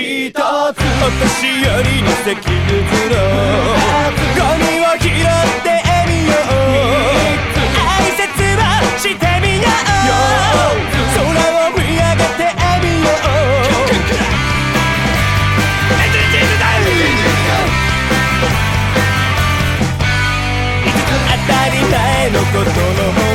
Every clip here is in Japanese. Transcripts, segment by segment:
一つお年寄りに席譲ろう。ゴミを拾ってみよう挨拶をしてみよう。空を見上げてみよう。当たり前のことの。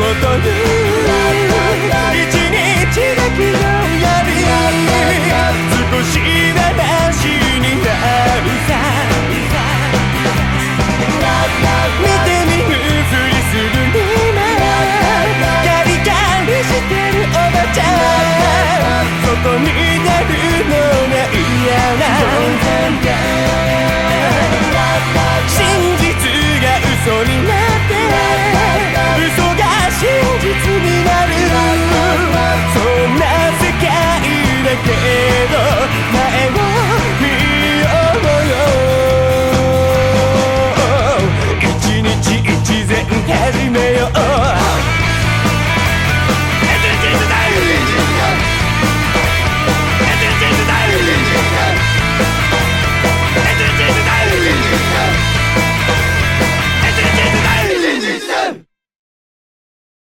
とに。一日だけのや闇少し話になるさ見て見ぬふりする目ならガリガリしてるおばちゃん。外になるのが嫌な。